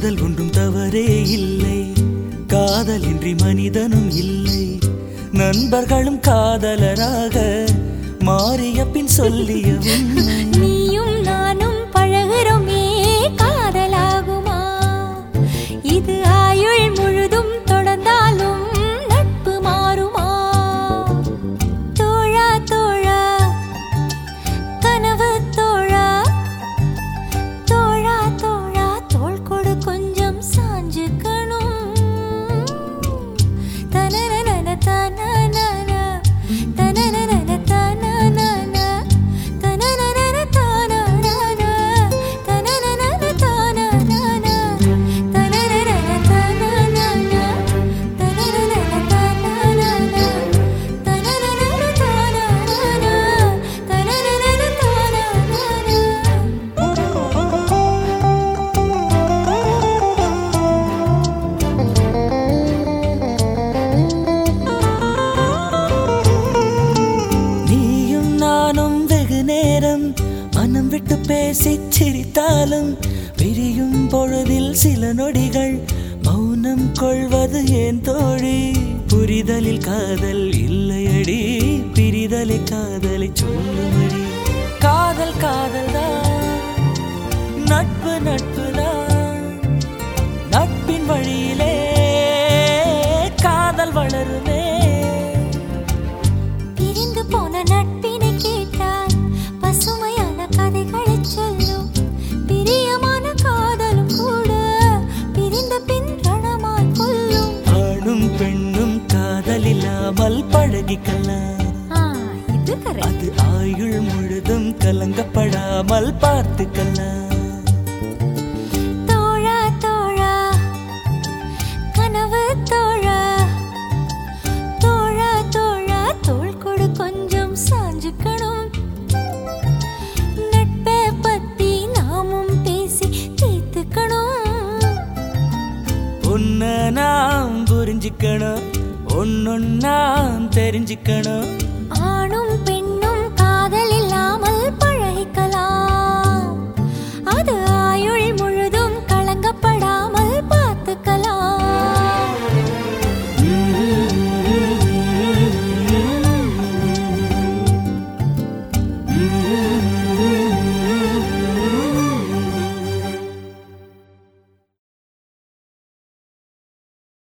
காதல் ஒன்றும் தவறே இல்லை. காதலின்றி மனிதனும் இல்லை. நண்பர்களும் காதலராக மாறிய பின் சொல்லிய உண்மை நானும் வெகு நேரம் மனம் விட்டு பேசி சிரித்தாலும் பிரியும் பொழுதில் சில நொடிகள் மௌனம் கொள்வது ஏன் தோழி? புரிதலில் காதல் இல்லையடி பிரிதலை காதலை சொல்லுமடி காதல் காதல் தான் நட்பு நட்பு correct. அது ஆயுள் முழுதும் கலங்கப்படாமல் பார்த்துக்கலாம். தோழா தோழா கனவு தோழா. தோழா தோழா தோள் கொடு கொஞ்சம் சாஞ்சுக்கணும். நட்பை பத்தி நாமும் பேசி தீர்த்துக்கணும். உன்னை நாம் புரிஞ்சுக்கணும். ஒன்னொன்னா தெரிஞ்சுக்கணும். ஆணும்